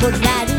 volar